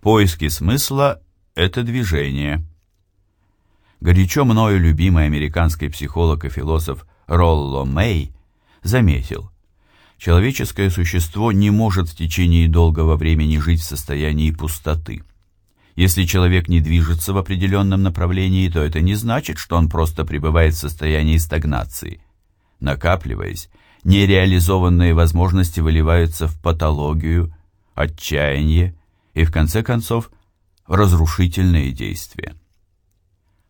Поиски смысла – это движение. Горячо мною любимый американский психолог и философ Ролло Мэй заметил, человеческое существо не может в течение долгого времени жить в состоянии пустоты. Если человек не движется в определенном направлении, то это не значит, что он просто пребывает в состоянии стагнации. Накапливаясь, нереализованные возможности выливаются в патологию, отчаяние и, в конце концов, разрушительные действия.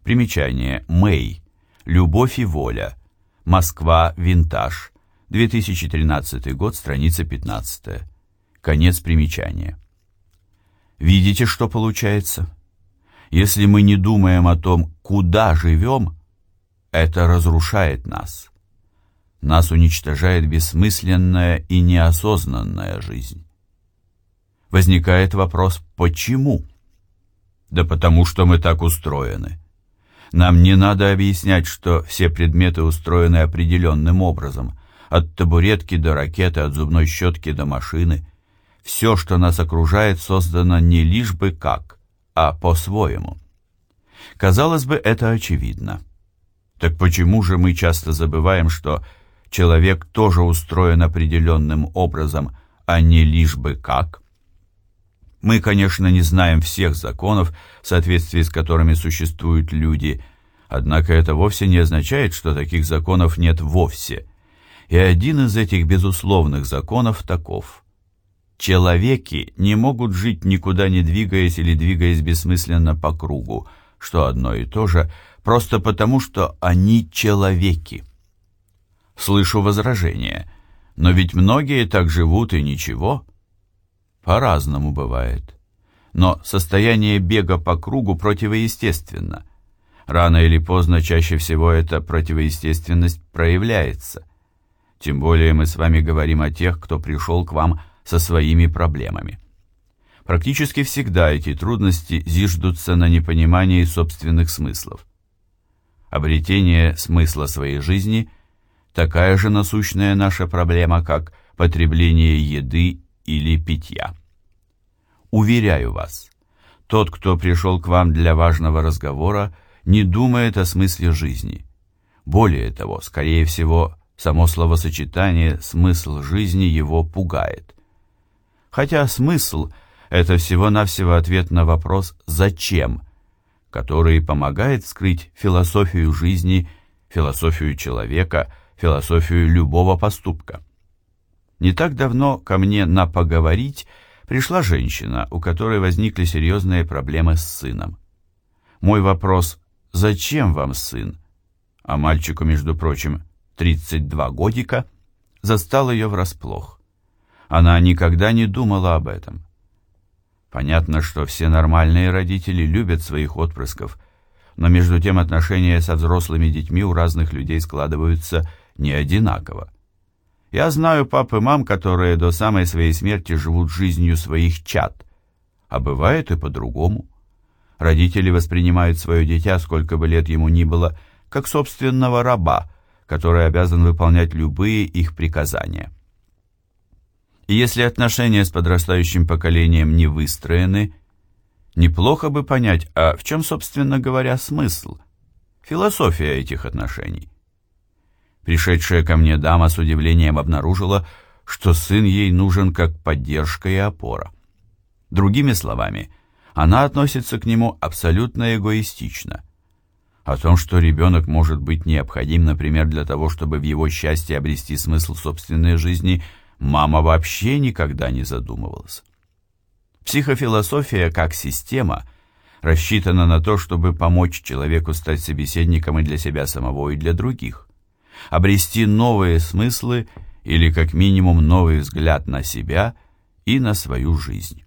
Примечание. Мэй. Любовь и воля. Москва. Винтаж. 2013 год, страница 15. Конец примечания. Видите, что получается? Если мы не думаем о том, куда живем, это разрушает нас. Нас уничтожает бессмысленная и неосознанная жизнь. Возникает вопрос «почему?» Да потому что мы так устроены. Нам не надо объяснять, что все предметы устроены определенным образом, от табуретки до ракеты, от зубной щетки до машины. Все, что нас окружает, создано не лишь бы как, а по-своему. Казалось бы, это очевидно. Так почему же мы часто забываем, что человек тоже устроен определенным образом, а не лишь бы как? Мы, конечно, не знаем всех законов, в соответствии с которыми существуют люди, однако это вовсе не означает, что таких законов нет вовсе. И один из этих безусловных законов таков. Человеки не могут жить никуда не двигаясь или двигаясь бессмысленно по кругу, что одно и то же, просто потому, что они человеки. Слышу возражение, но ведь многие так живут и ничего – по-разному бывает. Но состояние бега по кругу противоестественно. Рано или поздно чаще всего эта противоестественность проявляется. Тем более мы с вами говорим о тех, кто пришел к вам со своими проблемами. Практически всегда эти трудности зиждутся на непонимании собственных смыслов. Обретение смысла своей жизни – такая же насущная наша проблема, как потребление еды или питья. Уверяю вас, тот, кто пришел к вам для важного разговора, не думает о смысле жизни. Более того, скорее всего, само словосочетание «смысл жизни» его пугает. Хотя смысл – это всего-навсего ответ на вопрос «зачем?», который помогает скрыть философию жизни, философию человека, философию любого поступка. Не так давно ко мне на поговорить пришла женщина, у которой возникли серьезные проблемы с сыном. Мой вопрос «Зачем вам сын?» а мальчику, между прочим, 32 годика, застал ее врасплох. Она никогда не думала об этом. Понятно, что все нормальные родители любят своих отпрысков, но между тем отношения со взрослыми детьми у разных людей складываются не одинаково. Я знаю пап и мам, которые до самой своей смерти живут жизнью своих чад. А бывает и по-другому. Родители воспринимают свое дитя, сколько бы лет ему ни было, как собственного раба, который обязан выполнять любые их приказания. И если отношения с подрастающим поколением не выстроены, неплохо бы понять, а в чем, собственно говоря, смысл, философия этих отношений. Пришедшая ко мне дама с удивлением обнаружила, что сын ей нужен как поддержка и опора. Другими словами, она относится к нему абсолютно эгоистично. О том, что ребенок может быть необходим, например, для того, чтобы в его счастье обрести смысл собственной жизни, мама вообще никогда не задумывалась. Психофилософия как система рассчитана на то, чтобы помочь человеку стать собеседником и для себя самого, и для других обрести новые смыслы или как минимум новый взгляд на себя и на свою жизнь.